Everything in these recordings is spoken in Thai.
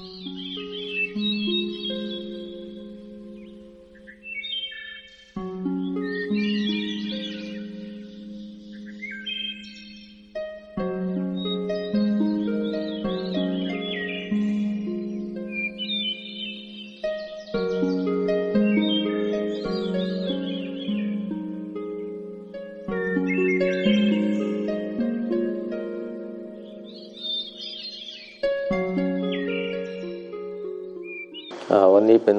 วัน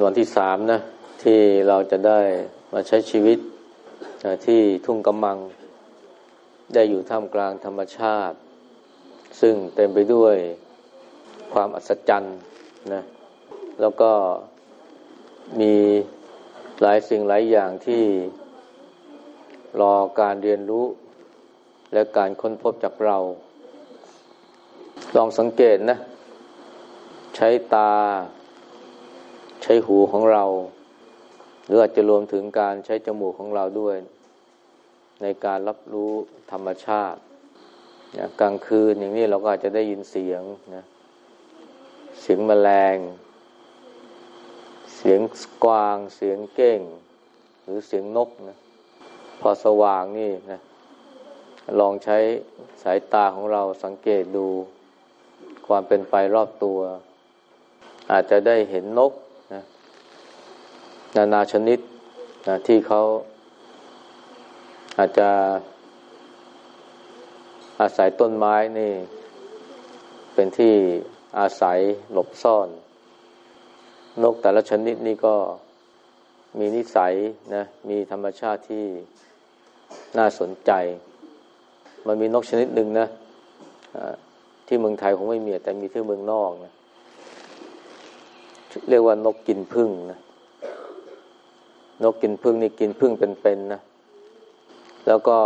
วันที่สามนะ ที่เราจะได้มาใช้ชีวิตที่ทุ่งกำมัง ได้อยู่ท่ามกลางธรรมชาติ ซึ่งเต็มไปด้วยความอัศจรรย์นะแล้วก็มีหลายสิ่งหลายอย่างที่รอการเรียนรู้และการค้นพบจากเรา ลองสังเกตนะ ใช้ตา ช้หูของเรา หรืออาจจะรวมถึงการใช้จมูกของเราด้วย ในการรับรู้ธรรมชาตินะกลางคืนอย่างนี้เราก็อาจจะได้ยินเสียงนะเสียงแมลง เสียงกวาง เสียงเก้ง หรือเสียงนกนะพอสว่างนี่นะลองใช้สายตาของเราสังเกตดูความเป็นไปรอบตัว อาจจะได้เห็นนก นานาชนิดนะที่เขาอาจจะอาศัยต้นไม้นี่ เป็นที่อาศัยหลบซ่อน นกแต่ละชนิดนี่ก็มีนิสัยนะมีธรรมชาติที่น่าสนใจ มันมีนกชนิดหนึ่งนะที่เมืองไทยคงไม่มีแต่มีที่เมืองนอกนะเรียกว่านกกินพึ่งนะ นกกินพึ่งนี่กินพึ่งเป็นๆนะ แล้วก็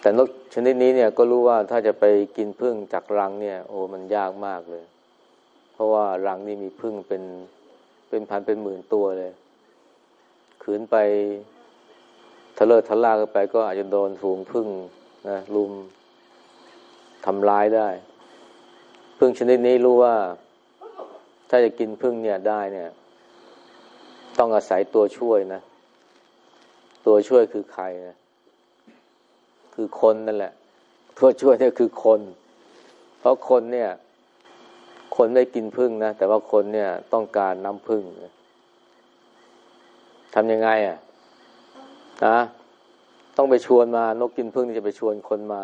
แต่นกชนิดนี้เนี่ยก็รู้ว่าถ้าจะไปกินพึ่งจากรังเนี่ย โอ้มันยากมากเลย เพราะว่ารังนี่มีพึ่งเป็นเป็นพันเป็นหมื่นตัวเลย ขืนไปทะเลทะลากันไปก็อาจจะโดนฝูงพึ่งนะลุมทำร้ายได้ พึ่งชนิดนี้รู้ว่า ถ้าจะกินพึ่งเนี่ยได้เนี่ย ต้องอาศัยตัวช่วยนะ ตัวช่วยคือใครนะ คือคนนั่นแหละ ตัวช่วยเนี่ยคือคน เพราะคนเนี่ย คนไม่กินพึ่งนะ แต่ว่าคนเนี่ย ต้องการน้ำพึ่งทำยังไงอะนะต้องไปชวนมา นกกินพึ่งนี่จะไปชวนคนมา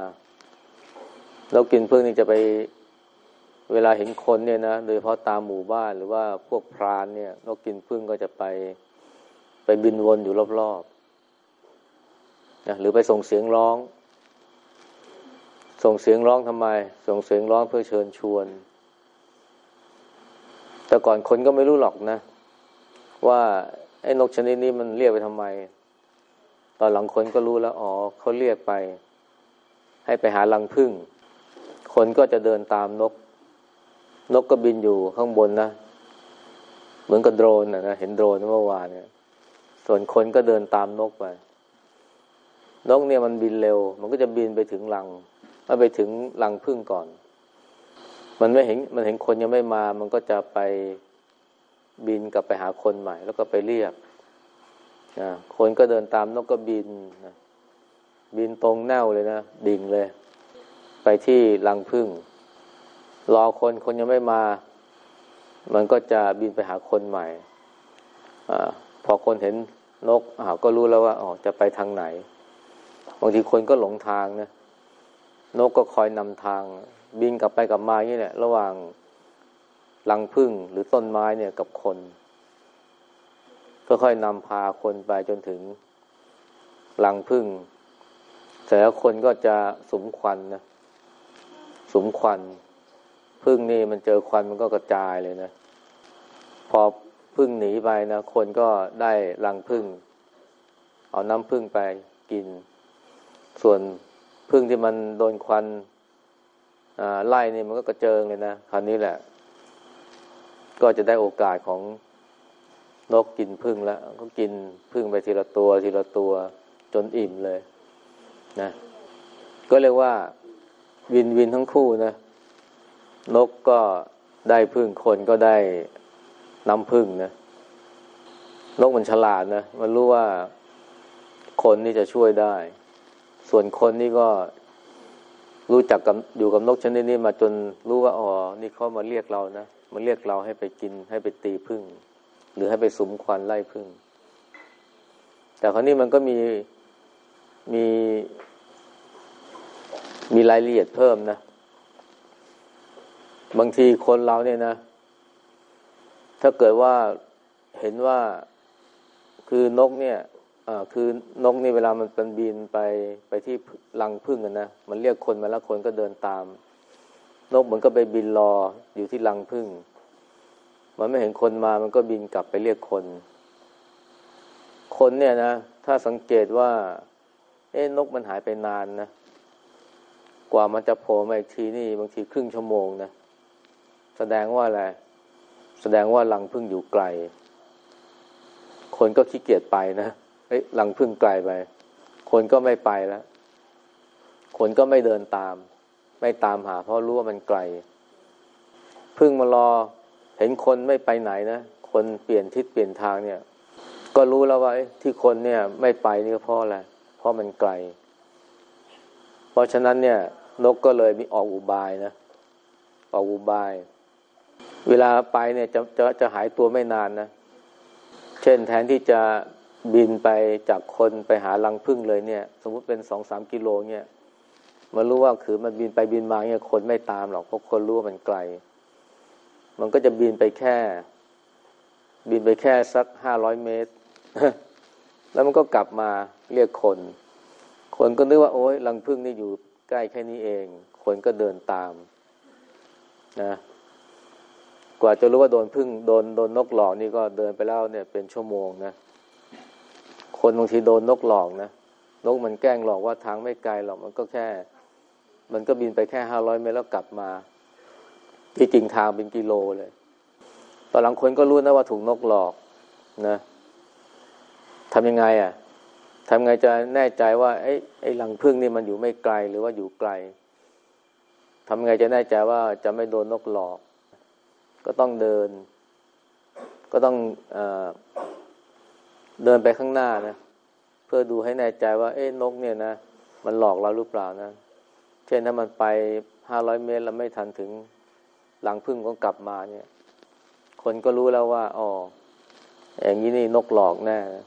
นกกินพึ่งนี่จะไป เวลาเห็นคนเนี่ยนะโดยเฉพาะตามหมู่บ้านหรือว่าพวกพรานเนี่ยนกกินพึ่งก็จะไปไปบินวนอยู่รอบๆนะหรือไปส่งเสียงร้อง ส่งเสียงร้องทำไม ส่งเสียงร้องเพื่อเชิญชวน แต่ก่อนคนก็ไม่รู้หรอกนะ ว่าไอ้นกชนิดนี้มันเรียกไปทำไม ตอนหลังคนก็รู้แล้วอ๋อเขาเรียกไป ให้ไปหารังพึ่ง คนก็จะเดินตามนก นกก็บินอยู่ข้างบนนะเหมือนกับโดรนนะเห็นโดรนเมื่อวานเนี่ย ส่วนคนก็เดินตามนกไป นกเนี่ยมันบินเร็ว มันก็จะบินไปถึงรังมาไปถึงรังพึ่งก่อน มันไม่เห็นมันเห็นคนยังไม่มา มันก็จะไปบินกลับไปหาคนใหม่ แล้วก็ไปเรียกนะคนก็เดินตามนกก็บินนะบินตรงแนวเลยนะดิ่งเลย ไปที่รังพึ่ง รอคนคนยังไม่มา มันก็จะบินไปหาคนใหม่อพอคนเห็นนกอาก็รู้แล้วว่าอ๋อจะไปทางไหน บางทีคนก็หลงทางนะนกก็คอยนำทาง บินกลับไปกลับมานี่แหละระหว่างลังพึ่งหรือต้นไม้เนี่ยกับคนก็ค่อยนำพาคนไปจนถึงลังพึ่งแต่แล้วคนก็จะสมควันนะสมควัน พึ่งนี่มันเจอควันมันก็กระจายเลยนะ พอพึ่งหนีไปนะคนก็ได้รังพึ่ง เอาน้ำพึ่งไปกิน ส่วนพึ่งที่มันโดนควันไล่นี่มันก็กระเจิงเลยนะคราวนี้แหละ ก็จะได้โอกาสของนกกินพึ่งแล้ว ก็กินพึ่งไปทีละตัวทีละตัวจนอิ่มเลย นะ ก็เรียกว่า วินวินทั้งคู่นะ นกก็ได้พึ่งคนก็ได้น้ำพึ่งนะนกมันฉลาดนะมันรู้ว่าคนนี่จะช่วยได้ ส่วนคนนี่ก็รู้จักกับอยู่กับนกชนิดนี้มาจนรู้ว่าอ๋อนี่เขามาเรียกเรานะมาเรียกเราให้ไปกินให้ไปตีพึ่ง หรือให้ไปสุมควันไล่พึ่ง แต่คราวนี้มันก็มีมีมีรายละเอียดเพิ่มนะ บางทีคนเราเนี่ยนะ ถ้าเกิดว่าเห็นว่าคือนกเนี่ยคือนกนี่เวลามันเป็นบินไปไปที่รังพึ่งกันนะมันเรียกคนมาแล้วคนก็เดินตาม นกมันก็ไปบินรออยู่ที่รังพึ่ง มันไม่เห็นคนมามันก็บินกลับไปเรียกคน คนเนี่ยนะถ้าสังเกตว่า เอ๊นกมันหายไปนานนะกว่ามันจะโผล่มาอีกทีนี่บางทีครึ่งชั่วโมงนะ แสดงว่าอะไร แสดงว่ารังพึ่งอยู่ไกล คนก็ขี้เกียจไปนะเฮ้ยหลังพึ่งไกลไป คนก็ไม่ไปแล้ว คนก็ไม่เดินตาม ไม่ตามหา เพราะรู้ว่ามันไกล พึ่งมารอ เห็นคนไม่ไปไหนนะ คนเปลี่ยนทิศเปลี่ยนทางเนี่ย ก็รู้แล้วว่าที่คนเนี่ย ไม่ไปนี่ก็เพราะอะไร เพราะมันไกล เพราะฉะนั้นเนี่ย นกก็เลยมีออกอุบายนะ ออกอุบาย เวลาไปเนี่ยจะจะจะหายตัวไม่นานนะ เช่นแทนที่จะบินไปจากคนไปหารังพึ่งเลยเนี่ย สมมุติเป็นสองสามกิโลเนี่ยมันรู้ว่าคือมันบินไปบินมาเนี่ยคนไม่ตามหรอกเพราะคนรู้ว่ามันไกล มันก็จะบินไปแค่ บินไปแค่สักห้าร้อยเมตร แล้วมันก็กลับมาเรียกคน คนก็นึกว่าโอ้ยรังพึ่งนี่อยู่ใกล้แค่นี้เอง คนก็เดินตามนะ กว่าจะรู้ว่าโดนพึ่งโดนโดนนกหลอกนี่ก็เดินไปแล้วเนี่ยเป็นชั่วโมงนะ คนบางทีโดนนกหลอกนะ นกมันแกล้งหลอกว่าทางไม่ไกลหรอกมันก็แค่ มันก็บินไปแค่ห้าร้อยเมตรแล้วกลับมา ที่จริงทางเป็นกิโลเลย ตอนหลังคนก็รู้นะว่าถูกนกหลอกนะทำยังไงอะทำไงจะแน่ใจว่าไอ้ไอ้หลังพึ่งนี่มันอยู่ไม่ไกลหรือว่าอยู่ไกลทำไงจะแน่ใจว่าจะไม่โดนนกหลอก ก็ต้องเดิน ก็ต้องอเดินไปข้างหน้านะ เพื่อดูให้แน่ใจว่า เอ๊ะนกเนี่ยนะ มันหลอกเราหรือเปล่านะ เช่นถ้ามันไปห้าร้อยเมตรแล้วไม่ทันถึงหลังพึ่งก็กลับมาเนี่ย คนก็รู้แล้วว่าอ๋ออย่างนี้นี่นกหลอกแน่นะ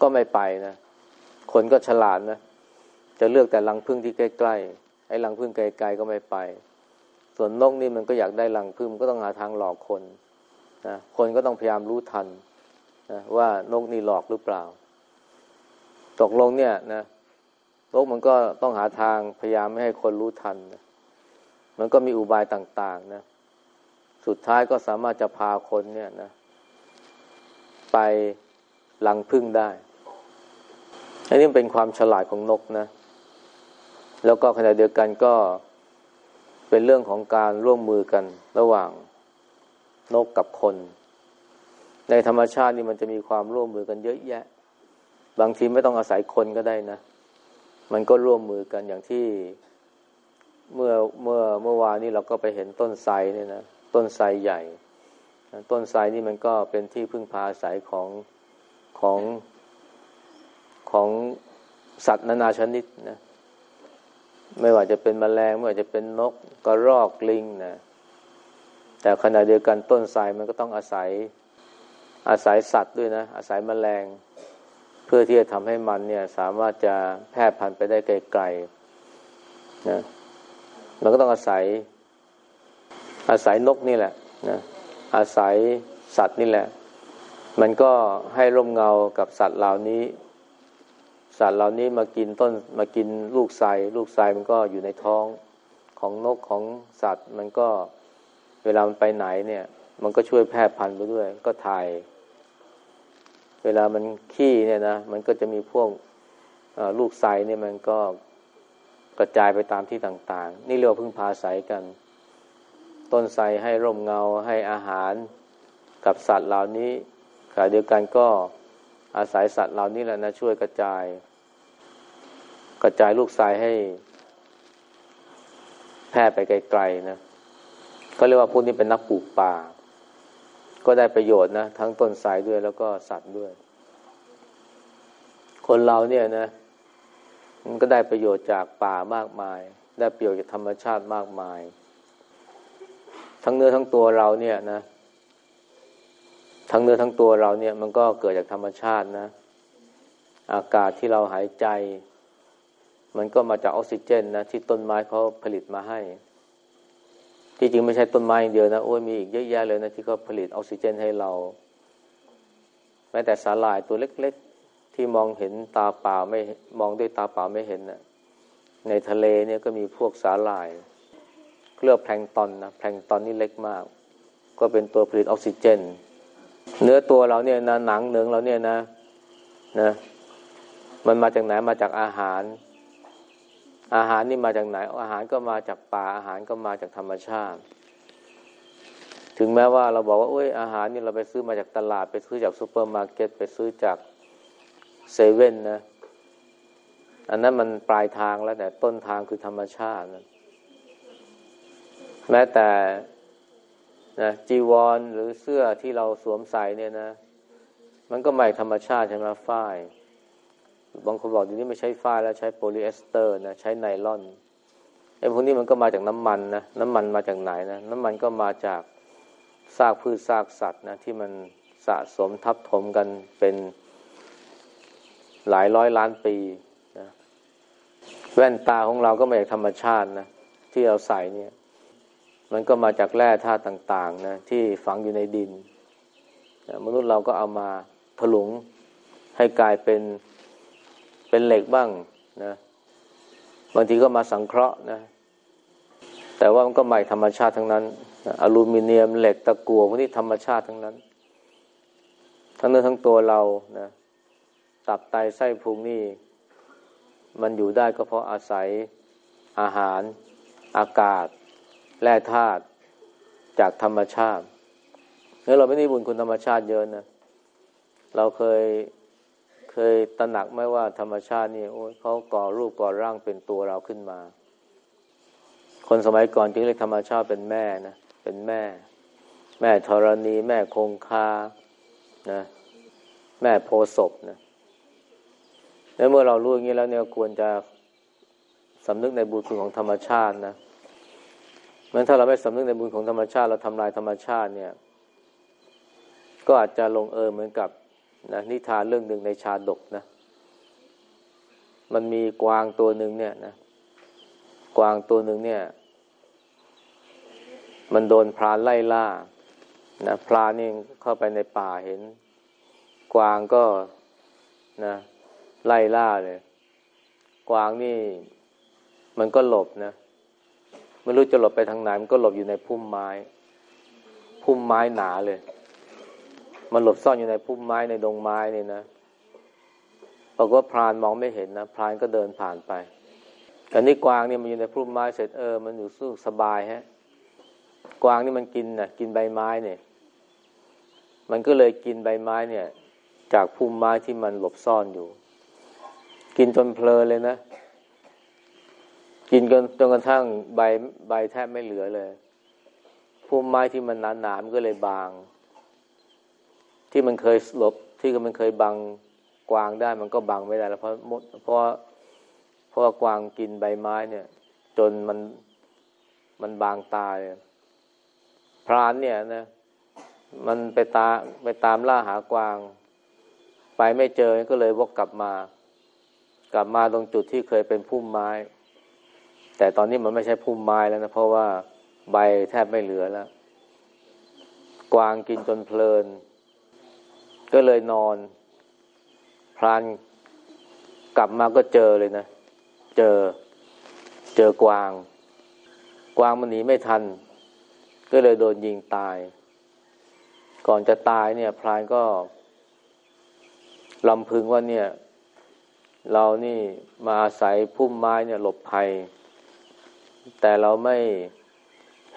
ก็ไม่ไปนะ คนก็ฉลาดนะ จะเลือกแต่รังพึ่งที่ใกล้ๆ ไอ้รังพึ่งไกลๆก็ไม่ไป ส่วนนกนี่มันก็อยากได้รังพึ่งก็ต้องหาทางหลอกคนนะคนก็ต้องพยายามรู้ทันนะว่านกนี่หลอกหรือเปล่า ตกลงเนี่ยนะนกมันก็ต้องหาทางพยายามไม่ให้คนรู้ทันนะมันก็มีอุบายต่าง ๆ นะ สุดท้ายก็สามารถจะพาคนเนี่ยนะ ไปลังพึ่งได้อันนี้เป็นความฉลาดของนกนะ แล้วก็ขณะเดียวกันก็ เป็นเรื่องของการร่วมมือกันระหว่างนกกับคน ในธรรมชาตินี่มันจะมีความร่วมมือกันเยอะแยะ บางทีไม่ต้องอาศัยคนก็ได้นะ มันก็ร่วมมือกันอย่างที่เมื่อเมื่อเมื่อวานนี้เราก็ไปเห็นต้นไทรเนี่ยนะต้นไทรใหญ่ ต้นไทรนี่มันก็เป็นที่พึ่งพาอาศัยของของของสัตว์นานาชนิดนะ ไม่ว่าจะเป็นแมลงไม่ว่าจะเป็นนกกระรอกลิงนะแต่ขณะเดียวกันต้นไทรมันก็ต้องอาศัยอาศัยสัตว์ด้วยนะ อาศัยมแมลง เพื่อที่จะทำให้มันเนี่ย สามารถจะแพร่พันธุ์ไปได้ไกลๆนะมันก็ต้องอาศัย อาศัยนกนี่แหละนะอาศัยสัตว์นี่แหละ มันก็ให้ร่มเงากับสัตว์เหล่านี้ สัตว์เหล่านี้มากินต้นมากินลูกไทรลูกไทรมันก็อยู่ในท้องของนกของสัตว์ มันก็เวลามันไปไหนเนี่ย มันก็ช่วยแพร่พันธุ์ไปด้วย ก็ถ่าย เวลามันขี้เนี่ยนะมันก็จะมีพวกลูกไซเนี่ยมันก็กระจายไปตามที่ต่าง ๆ นี่เรียกว่าพึ่งพาสายกัน ต้นไทรให้ร่มเงาให้อาหารกับสัตว์เหล่านี้ขณะเดียวกันก็อาศัยสัตว์เหล่านี้แหละนะช่วยกระจาย กระจายลูกทรายให้แพร่ไปไกลๆนะก็เรียกว่าพวกนี้เป็นนักปลูกป่า ก็ได้ประโยชน์นะ ทั้งต้นสายด้วยแล้วก็สัตว์ด้วย คนเราเนี่ยนะ มันก็ได้ประโยชน์จากป่ามากมาย ได้ประโยชน์จากธรรมชาติมากมาย ทั้งเนื้อทั้งตัวเราเนี่ยนะ ทั้งเนื้อทั้งตัวเราเนี่ย มันก็เกิดจากธรรมชาตินะ อากาศที่เราหายใจ มันก็มาจากออกซิเจนนะที่ต้นไม้เขาผลิตมาให้ ที่จริงไม่ใช่ต้นไม้อย่างเดียวนะโอ้ยมีอีกเยอะแยะเลยนะที่เขาผลิตออกซิเจนให้เรา แม้แต่สาหร่ายตัวเล็ก ๆ ที่มองเห็นตาเปล่าไม่มองด้วยตาเปล่าไม่เห็นนะในทะเลเนี่ยก็มีพวกสาหร่ายเรียกแพลงตอนนะแพลงตอนนี่เล็กมาก ก็เป็นตัวผลิตออกซิเจน เนื้อตัวเราเนี่ยนะหนังเนื้อเราเนี่ยนะนะ มันมาจากไหนมาจากอาหาร อาหารนี่มาจากไหน อาหารก็มาจากป่า อาหารก็มาจากธรรมชาติ ถึงแม้ว่าเราบอกว่าโอ้ยอาหารนี่เราไปซื้อมาจากตลาด ไปซื้อจากซูเปอร์มาร์เก็ตไปซื้อจากเซเว่นนะ อันนั้นมันปลายทางแล้วแต่ต้นทางคือธรรมชาตินะแม้แต่นะจีวรหรือเสื้อที่เราสวมใส่เนี่ยนะ มันก็ไม่ธรรมชาติใช่ไหมฝ้าย บางคนบอกเดี๋ยวนี้ไม่ใช้ฝ้ายแล้วใช้โพลีเอสเตอร์นะใช้ไนลอนไอ้พวกนี้มันก็มาจากน้ำมันนะน้ำมันมาจากไหนนะน้ำมันก็มาจากซากพืชซากสัตว์นะที่มันสะสมทับถมกันเป็นหลายร้อยล้านปีนะแว่นตาของเราก็มาจากธรรมชาตินะที่เราใส่เนี่ย มันก็มาจากแร่ธาตุต่างๆนะที่ฝังอยู่ในดินนะมนุษย์เราก็เอามาถลุงให้กลายเป็น เป็นเหล็กบ้างนะบางทีก็มาสังเคราะห์นะ แต่ว่ามันก็ใหม่ธรรมชาติทั้งนั้นอลูมิเนียมเหล็กตะกั่วพวกนี้ธรรมชาติทั้งนั้น ทั้งเนื้อทั้งตัวเรานะตับไตไส้พุงนี่มันอยู่ได้ก็เพราะอาศัยอาหาร อากาศ แร่ธาตุจากธรรมชาติเมื่อเราไม่ได้บุญคุณธรรมชาติเยอะนะ เราเคย เคยตระหนักไหมว่าธรรมชาตินี่โอ้ยเขาก่อรูปก่อร่างเป็นตัวเราขึ้นมา คนสมัยก่อนจึงเรียกธรรมชาติเป็นแม่นะเป็นแม่ แม่ธรณี แม่คงคานะแม่โพศพนะแล้วเมื่อเรารู้อย่างนี้แล้วเนี่ยควรจะสำนึกในบุญคุณของธรรมชาตินะมันถ้าเราไม่สำนึกในบุญของธรรมชาติ เราทำลายธรรมชาติเนี่ย ก็อาจจะลงเอยเหมือนกับ นะนิทานเรื่องหนึ่งในชาดกนะ มันมีกวางตัวหนึ่งเนี่ยนะ กวางตัวหนึ่งเนี่ย มันโดนพรานไล่ล่า นะพรานนี่เข้าไปในป่าเห็น กวางก็นะ ไล่ล่าเลย กวางนี่ มันก็หลบนะไม่รู้จะหลบไปทางไหนมันก็หลบอยู่ในพุ่มไม้ พุ่มไม้หนาเลย มันหลบซ่อนอยู่ในพุ่มไม้ในดงไม้นี่นะบอกว่าพรานมองไม่เห็นนะพรานก็เดินผ่านไปแต่นี่กวางนี่มันอยู่ในพุ่มไม้เสร็จเออ มันอยู่สู้สบายฮะ กวางนี่มันกินนะกินใบไม้เนี่ย มันก็เลยกินใบไม้เนี่ย จากพุ่มไม้ที่มันหลบซ่อนอยู่ กินจนเพลินเลยนะ กินจนจนกระทั่งใบใบแทบไม่เหลือเลยพุ่มไม้ที่มันหนาๆมันก็เลยบาง ที่มันเคยหลบที่มันเคยบังกวางได้ มันก็บังไม่ได้แล้วเพราะมดเพราะเพราะกวางกินใบไม้เนี่ย จนมันมันบางตายพรานเนี่ยนะมันไปตาไปตามล่าหากวาง ไปไม่เจอก็เลยวกกลับมา กลับมาตรงจุดที่เคยเป็นพุ่มไม้ แต่ตอนนี้มันไม่ใช่พุ่มไม้แล้วนะเพราะว่าใบแทบไม่เหลือแล้ว กวางกินจนเพลิน ก็เลยนอน พรานกลับมาก็เจอเลยนะ เจอ เจอกวาง กวางมันหนีไม่ทัน ก็เลยโดนยิงตาย ก่อนจะตายเนี่ย พรานก็ลำพึงว่าเนี่ย เรานี่มาอาศัยพุ่มไม้เนี่ย หลบภัย แต่เราไม่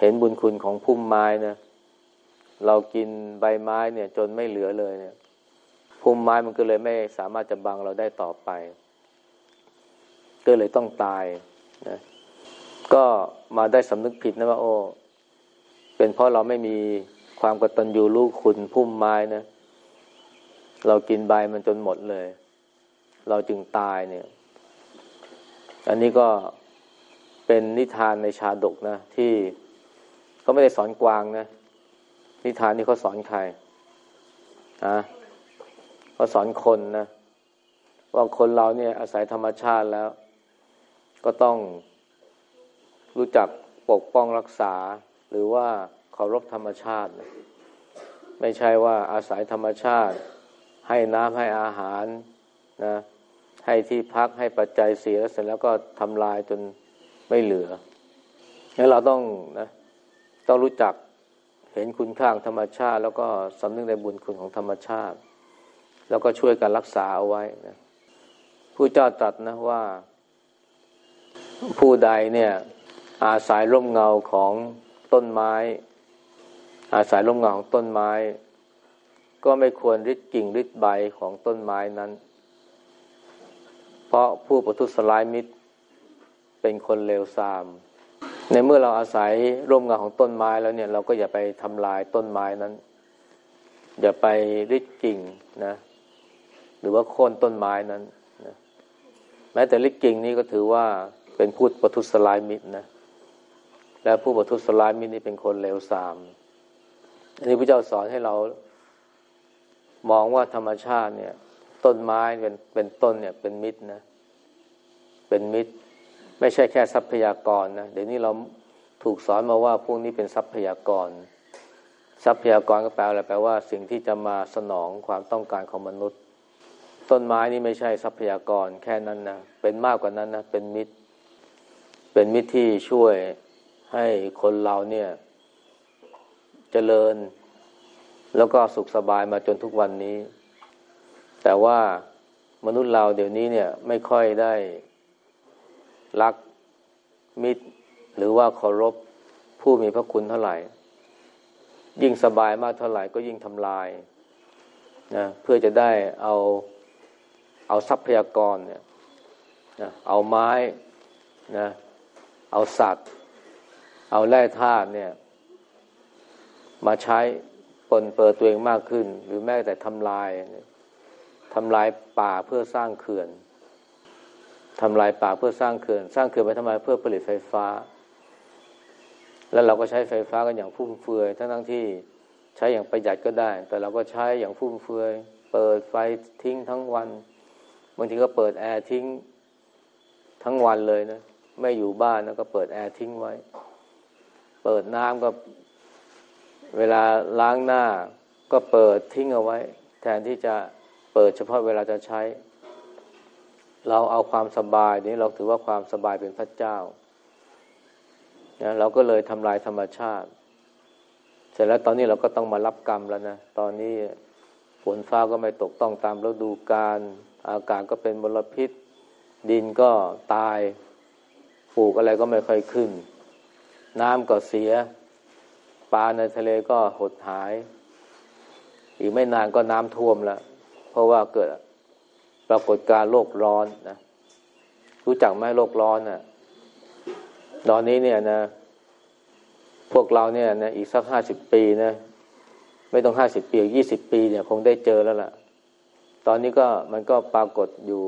เห็นบุญคุณของพุ่มไม้นะ เรากินใบไม้เนี่ย จนไม่เหลือเลยเนี่ย พุ่มไม้มันก็เลยไม่สามารถจะบังเราได้ต่อไป ก็เลยต้องตายนะก็มาได้สำนึกผิดนะว่าโอ้เป็นเพราะเราไม่มีความกตัญญูลูกคุณพุ่มไม้นะ เรากินใบมันจนหมดเลย เราจึงตายเนี่ย อันนี้ก็เป็นนิทานในชาดกนะ ที่เขาไม่ได้สอนกวางนะ นิทานนี้เขาสอนใครฮะ เขาสอนคนนะว่าคนเราเนี่ยอาศัยธรรมชาติแล้ว ก็ต้องรู้จักปกป้องรักษา หรือว่าเคารพธรรมชาตินะไม่ใช่ว่าอาศัยธรรมชาติ ให้น้ำให้อาหารนะให้ที่พักให้ปัจจัยเสียเสร็จแล้วก็ทำลายจนไม่เหลืองั้นเราต้องนะต้องรู้จักเห็นคุณค่าธรรมชาติ แล้วก็สำนึกในบุญคุณของธรรมชาติ แล้วก็ช่วยกันรักษาเอาไว้นะผู้เจ้าตรัสนะว่า ผู้ใดเนี่ย อาศัยร่มเงาของต้นไม้ อาศัยร่มเงาของต้นไม้ ก็ไม่ควรริดกิ่งริดใบของต้นไม้นั้น เพราะผู้ประทุษร้ายมิตรเป็นคนเลวทราม ในเมื่อเราอาศัยร่มเงาของต้นไม้แล้วเนี่ย เราก็อย่าไปทำลายต้นไม้นั้น อย่าไปริดกิ่งนะ หรือว่าโค่นต้นไม้นั้นนะแม้แต่ริดกิ่งนี่ก็ถือว่าเป็นผู้ประทุษร้ายมิตรนะและผู้ประทุษร้ายมิตรนี่เป็นคนเลวทราม อันนี้พระเจ้าสอนให้เรา มองว่าธรรมชาติเนี่ย ต้นไม้เป็นเป็นต้นเนี่ยเป็นมิตรนะ เป็นมิตร ไม่ใช่แค่ทรัพยากรนะเดี๋ยวนี้เราถูกสอนมาว่าพวกนี้เป็นทรัพยากร ทรัพยากรก็แปลอะไรแปลว่า สิ่งที่จะมาสนองความต้องการของมนุษย์ ต้นไม้นี่ไม่ใช่ทรัพยากรแค่นั้นนะ เป็นมากกว่านั้นนะ เป็นมิตร เป็นมิตรที่ช่วยให้คนเราเนี่ยจเจริญ แล้วก็สุขสบายมาจนทุกวันนี้ แต่ว่ามนุษย์เราเดี๋ยวนี้เนี่ยไม่ค่อยได้รักมิตร หรือว่าเคารพผู้มีพระคุณเท่าไหร่ ยิ่งสบายมากเท่าไหร่ก็ยิ่งทำลายนะเพื่อจะได้เอา เอาทรัพยากรเนี่ยนะเอาไม้นะเอาสัตว์ เอาแร่ธาตุเนี่ย มาใช้ปนเปื้อตัวเองมากขึ้น หรือแม้แต่ทำลายทำลายป่าเพื่อสร้างเขื่อนทำลายป่าเพื่อสร้างเขื่อน สร้างเขื่อนไปทำไมเพื่อผลิตไฟฟ้า แล้วเราก็ใช้ไฟฟ้ากันอย่างฟุ่มเฟือยทั้งทั้งที่ใช้อย่างประหยัดก็ได้ แต่เราก็ใช้อย่างฟุ่มเฟือย เปิดไฟทิ้งทั้งวัน บางทีก็เปิดแอร์ทิ้งทั้งวันเลยนะ ไม่อยู่บ้านแล้วก็เปิดแอร์ทิ้งไว้ เปิดน้ำก็ เวลาล้างหน้า ก็เปิดทิ้งเอาไว้ แทนที่จะเปิดเฉพาะเวลาจะใช้ เราเอาความสบายนี้เราถือว่าความสบายเป็นพระเจ้านะเราก็เลยทำลายธรรมชาติ เสร็จแล้วตอนนี้เราก็ต้องมารับกรรมแล้วนะ ตอนนี้ฝนฟ้าก็ไม่ตกต้องตามฤดูกาล อากาศก็เป็นมลพิษ ดินก็ตายปลูกอะไรก็ไม่ค่อยขึ้น น้ำก็เสีย ปลาในทะเลก็หดหาย อีกไม่นานก็น้ำท่วมแล้ว เพราะว่าเกิดปรากฏการโลกร้อนนะ รู้จักไหมโลกร้อนนะ่ะ ตอนนี้เนี่ยนะ พวกเราเนี่ยนะอีกสักห้าสิบปีนะ ไม่ต้องห้าสิบปียี่สิบปีเนี่ย คงได้เจอแล้วล่ะ ตอนนี้ก็มันก็ปรากฏอยู่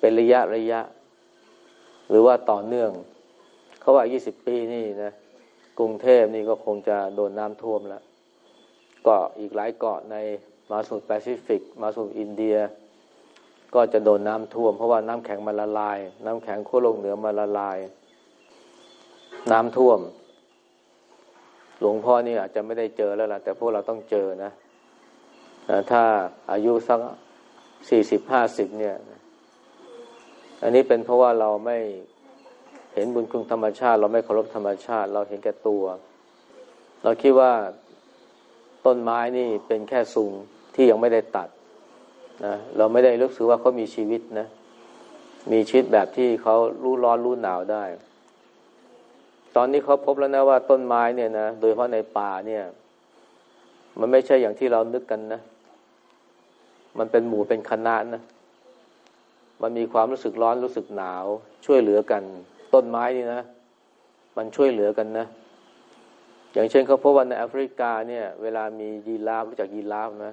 เป็นระยะระยะ หรือว่าต่อเนื่อง เขาว่า 20 ปีนี่นะกรุงเทพนี่ก็คงจะโดนน้ำท่วมแล้วเกาะอีกหลายเกาะในมาสุดแปซิฟิก มาสุดอินเดีย ก็จะโดนน้ำท่วม เพราะว่าน้ำแข็งมันละลาย น้ำแข็งขั้วโลกเหนือมันละลาย น้ำท่วม หลวงพ่อนี่อาจจะไม่ได้เจอแล้วล่ะแต่พวกเราต้องเจอนะ ถ้าอายุสักสี่สิบห้าสิบเนี่ย อันนี้เป็นเพราะว่าเราไม่เห็นบุญคุณธรรมชาติ เราไม่เคารพธรรมชาติ เราเห็นแก่ตัว เราคิดว่าต้นไม้นี่เป็นแค่สูงที่ยังไม่ได้ตัดนะเราไม่ได้รู้สึกว่าเขามีชีวิตนะ มีชีวิตแบบที่เขารู้ร้อนรู้หนาวได้ ตอนนี้เขาพบแล้วนะว่าต้นไม้เนี่ยนะ โดยเฉพาะในป่าเนี่ย มันไม่ใช่อย่างที่เรานึกกันนะ มันเป็นหมู่เป็นคณะนะ มันมีความรู้สึกร้อนรู้สึกหนาว ช่วยเหลือกัน ต้นไม้นี่นะ มันช่วยเหลือกันนะ อย่างเช่นเขาพบว่าในแอฟริกาเนี่ย เวลามียีราฟรู้จักยีราฟไหม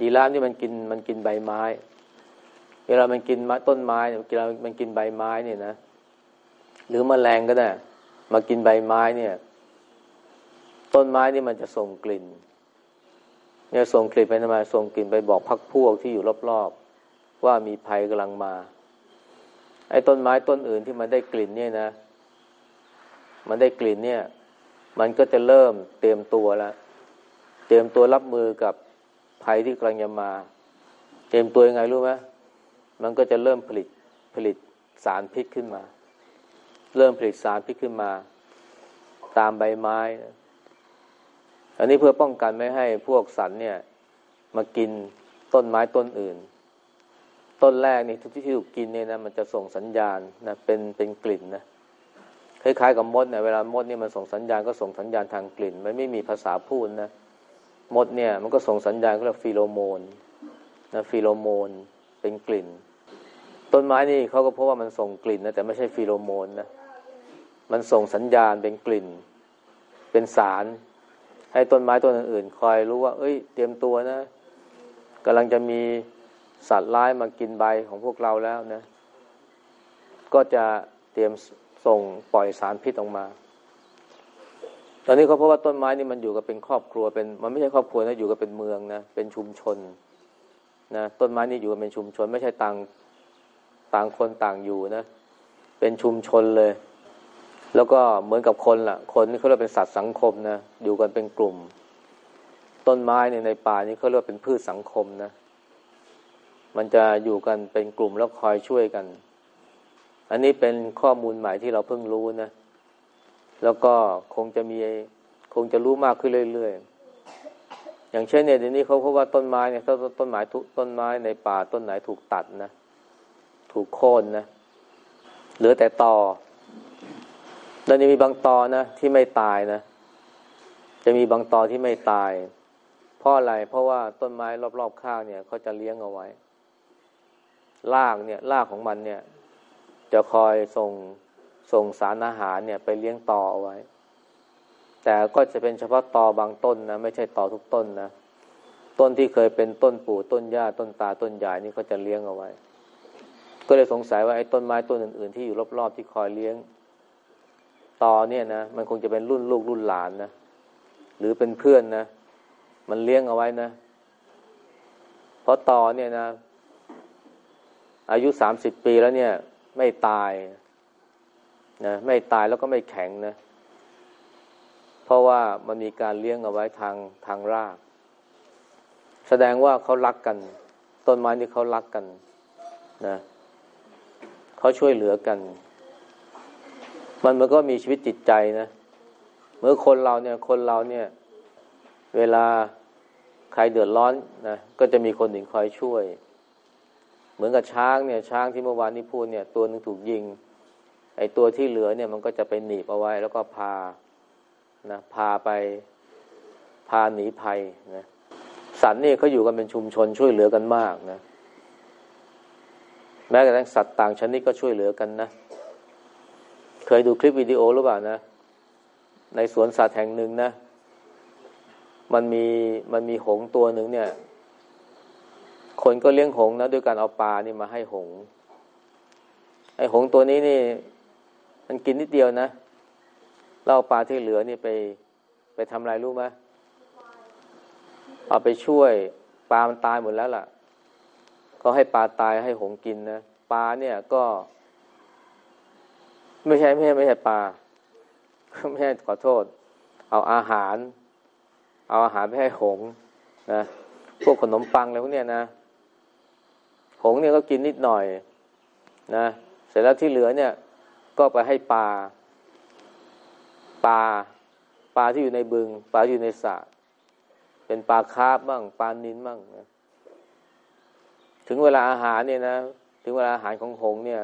ยีราฟนี่มันกินมันกินใบไม้ เวลามันกินต้นไม้เวลามันกินใบไม้เนี่ยนะ หรือมแมลงก็ได้มากินใบไม้เนี่ย ต้นไม้นี่มันจะส่งกลิ่น เนี่ยส่งกลิ่นไปทำไมส่งกลิ่นไปบอกพักพวกที่อยู่รอบๆว่ามีภัยกำลังมา ไอ้ต้นไม้ต้นอื่นที่มันได้กลิ่นเนี่ยนะ มันได้กลิ่นเนี่ย มันก็จะเริ่มเตรียมตัวแล้วเตรียมตัวรับมือกับภัยที่กำลังจะมา เตรียมตัวยังไงรู้ไหมมันก็จะเริ่มผลิตผลิตสารพิษขึ้นมา เริ่มผลิตสารพิษขึ้นมา ตามใบไม้ อันนี้เพื่อป้องกันไม่ให้พวกสัตว์เนี่ยมากินต้นไม้ต้นอื่น ต้นแรกนี่ทุกที่ถูกกินเนี่ยนะมันจะส่งสัญญาณนะเป็นเป็นกลิ่นนะคล้ายๆกับมดเนี่ยเวลามดเนี่ยมันส่งสัญญาณก็ส่งสัญญาณทางกลิ่น มันไม่มีภาษาพูดนะมดเนี่ยมันก็ส่งสัญญาณก็เรียกฟีโรโมนนะฟีโรโมนเป็นกลิ่น ต้นไม้นี่เขาก็พบว่ามันส่งกลิ่นนะแต่ไม่ใช่ฟีโรโมนนะมันส่งสัญญาณเป็นกลิ่น เป็นสาร ให้ต้นไม้ต้นอื่นๆคอยรู้ว่า เอ้ย เตรียมตัวนะกำลังจะมีสัตว์ร้ายมากินใบของพวกเราแล้วนะ ก็จะเตรียมส่งปล่อยสารพิษออกมา ตอนนี้เขาพราะว่าต้นไม้นี่มันอยู่กับเป็นครอบครัวเป็น มันไม่ใช่ครอบครัวนะอยู่กับเป็นเมืองนะเป็นชุมชนนะต้นไม้นี่อยู่กับเป็นชุมชน ไม่ใช่ต่างต่างคนต่างอยู่นะ เป็นชุมชนเลย แล้วก็เหมือนกับคนละ่ะ คนนี่เขาเรียกเป็นสัตว์สังคมนะอยู่กันเป็นกลุ่ม ต้นไม้เนี่ยในป่านี่เขาเรียกเป็นพืชสังคมนะ มันจะอยู่กันเป็นกลุ่มแล้วคอยช่วยกัน อันนี้เป็นข้อมูลใหม่ที่เราเพิ่งรู้นะ แล้วก็คงจะมีคงจะรู้มากขึ้นเรื่อยๆ อย่างเช่นเนี่ยเดี๋ยวนี้เขาพบว่าต้นไม้เนี่ยถ้าต้นไม้ทุกต้นไม้ในป่าต้นไหนถูกตัดนะ ถูกโค่นนะเหลือแต่ตอ แล้วจะมีบางตอนะที่ไม่ตายนะ จะมีบางตอที่ไม่ตาย เพราะอะไร เพราะว่าต้นไม้รอบๆข้างเนี่ยเขาจะเลี้ยงเอาไว้รากเนี่ยรากของมันเนี่ย จะคอยส่งส่งสารอาหารเนี่ย ไปเลี้ยงต่อเอาไว้ แต่ก็จะเป็นเฉพาะตอบางต้นนะไม่ใช่ตอทุกต้นนะต้นที่เคยเป็นต้นปู่ต้นหญ้าต้นตาต้นใหญ่นี่เขาจะเลี้ยงเอาไว้ ก็เลยสงสัยว่าไอ้ต้นไม้ต้นอื่น ๆ ที่อยู่รอบๆที่คอยเลี้ยง ต่อเนี่ยนะมันคงจะเป็นรุ่นลูกรุ่นหลานนะหรือเป็นเพื่อนนะมันเลี้ยงเอาไว้นะเพราะต่อเนี่ยนะ อายุสามสิบปีแล้วเนี่ย ไม่ตายนะไม่ตายแล้วก็ไม่แข็งนะ เพราะว่ามันมีการเลี้ยงเอาไว้ทางทางราก แสดงว่าเขารักกัน ต้นไม้นี่เขารักกันนะเขาช่วยเหลือกัน มันมันก็มีชีวิตจิตใจนะเมื่อคนเราเนี่ยคนเราเนี่ย เวลาใครเดือดร้อนนะก็จะมีคนหนึ่งคอยช่วย เหมือนกับช้างเนี่ย ช้างที่เมื่อวานนี้พูดเนี่ย ตัวหนึ่งถูกยิง ไอ้ตัวที่เหลือเนี่ยมันก็จะไปหนีบเอาไว้ แล้วก็พานะพาไปพาหนีภัยนะสัตว์นี่เขาอยู่กันเป็นชุมชนช่วยเหลือกันมากนะ แม้กระทั่งสัตว์ต่างชนิดก็ช่วยเหลือกันนะ เคยดูคลิปวิดีโอหรือเปล่านะ ในสวนสัตว์แห่งหนึ่งนะ มันมีมันมีหงตัวหนึ่งเนี่ย คนก็เลี้ยงหงนะด้วยการเอาปลานี่มาให้หง ไอหงตัวนี้นี่ มันกินนิดเดียวนะเล่าปลาที่เหลือนี่ไป ไปทำอะไรรู้ไหมเอาไปช่วยปลามันตายหมดแล้วล่ะ ก็ให้ปลาตายให้หงกินนะปลาเนี่ยก็ ไม่ใช่ไม่ใช่ไม่ใช่ปลาไม่ใช่ขอโทษ เอาอาหาร เอาอาหารไปให้หงนะพวกขนมปังอะไรพวกเนี้ยนะหงเนี่ยก็กินนิดหน่อย นะ เสร็จแล้วที่เหลือเนี่ย ก็ไปให้ปลาปลาปลาที่อยู่ในบึง ปลาอยู่ในสระเป็นปลาคาบบ้างปลานินบ้างนะถึงเวลาอาหารเนี่ยนะ ถึงเวลาอาหารของหงเนี่ย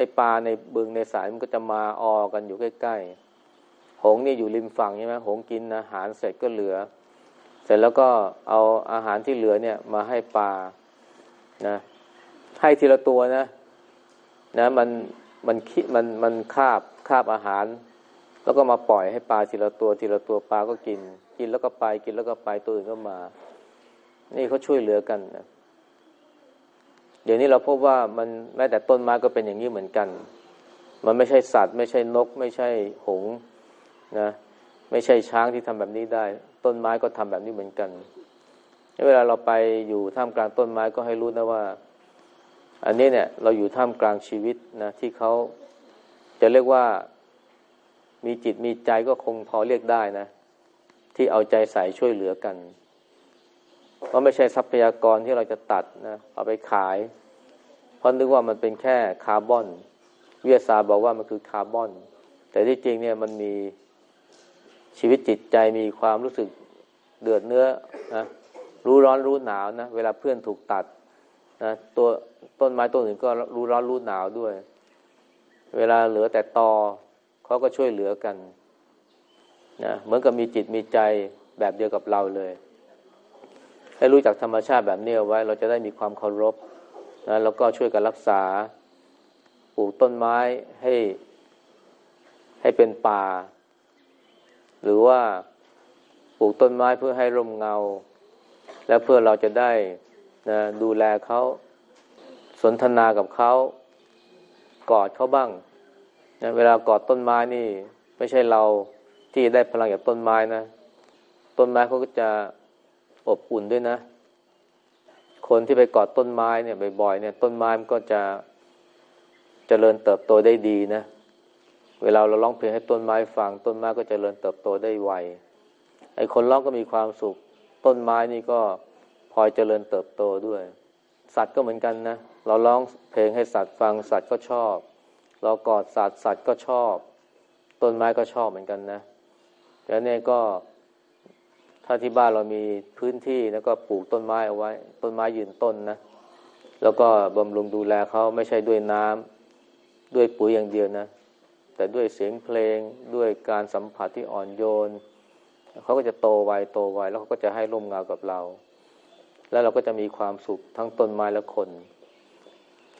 อปลาในบึงในสายมันก็จะมาออกันอยู่ใกล้ๆ หงนี่อยู่ริมฝั่งใช่ไหมหงกินอาหารเสร็จก็เหลือ เสร็จแล้วก็เอาอาหารที่เหลือเนี่ย มาให้ปลานะ ให้ทีละตัวนะ นะ มันมันคิมันมันคาบคาบอาหาร แล้วก็มาปล่อยให้ปลาทีละตัวทีละตัวปลาก็กิน กินแล้วก็ไปกินแล้วก็ไปตัวอื่นก็มา นี่เขาช่วยเหลือกันนะ ดี๋ยวนี้เราพบว่ามันแม้แต่ต้นไม้ก็เป็นอย่างนี้เหมือนกัน มันไม่ใช่สัตว์ ไม่ใช่นก ไม่ใช่หงนะไม่ใช่ช้างที่ทำแบบนี้ได้ ต้นไม้ก็ทำแบบนี้เหมือนกัน เวลาเราไปอยู่ท่ามกลางต้นไม้ก็ให้รู้นะว่า อันนี้เนี่ยเราอยู่ท่ามกลางชีวิตนะที่เขาจะเรียกว่ามีจิตมีใจก็คงพอเรียกได้นะ ที่เอาใจใส่ช่วยเหลือกัน เพราะไม่ใช่ทรัพยากรที่เราจะตัดนะเอาไปขาย เพราะนึกว่ามันเป็นแค่คาร์บอน วิทยาศาสตร์บอกว่ามันคือคาร์บอน แต่ที่จริงเนี่ยมันมีชีวิตจิตใจมีความรู้สึกเดือดเนื้อนะรู้ร้อนรู้หนาวนะเวลาเพื่อนถูกตัดนะตัวต้นไม้ต้นอื่นก็รู้ร้อนรู้หนาวด้วย เวลาเหลือแต่ตอเขาก็ช่วยเหลือกันนะเหมือนกับมีจิตมีใจแบบเดียวกับเราเลย ให้รู้จักธรรมชาติแบบนี้เอาไว้ เราจะได้มีความเคารพนะแล้วก็ช่วยกันรักษาปลูกต้นไม้ให้ให้เป็นป่า หรือว่าปลูกต้นไม้เพื่อให้ร่มเงา และเพื่อเราจะได้นะดูแลเขาสนทนากับเขากอดเขาบ้างนะเวลากอดต้นไม้นี่ ไม่ใช่เราที่ได้พลังจากต้นไม้นะ ต้นไม้เขาก็จะ อบอุ่นด้วยนะ คนที่ไปกอดต้นไม้เนี่ยบ่อยๆเนี่ย ต้นไม้มันก็จะจะเจริญเติบโตได้ดีนะ เวลาเราร้องเพลงให้ต้นไม้ฟัง ต้นไม้ก็จเจริญเติบโตได้ไวไอ้คนร้องก็มีความสุข ต้นไม้นี่ก็พลอยเจริญเติบโตด้วย สัตว์ก็เหมือนกันนะ เราร้องเพลงให้สัตว์ฟังสัตว์ก็ชอบ เรากอดสัตว์สัตว์ก็ชอบ ต้นไม้ก็ชอบเหมือนกันนะแล้วเนี่ยก็ ถ้าที่บ้านเรามีพื้นที่แล้วก็ปลูกต้นไม้เอาไว้ ต้นไม้ยืนต้นนะ แล้วก็บำรุงดูแลเขาไม่ใช่ด้วยน้ำด้วยปุ๋ยอย่างเดียวนะ แต่ด้วยเสียงเพลงด้วยการสัมผัสที่อ่อนโยนเขาก็จะโตไวโตไวแล้วเขาก็จะให้ร่มเงากับเรา แล้วเราก็จะมีความสุขทั้งต้นไม้และคน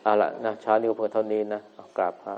เอาละนะเช้านี้ก็เพียงเท่านี้นะกราบพระ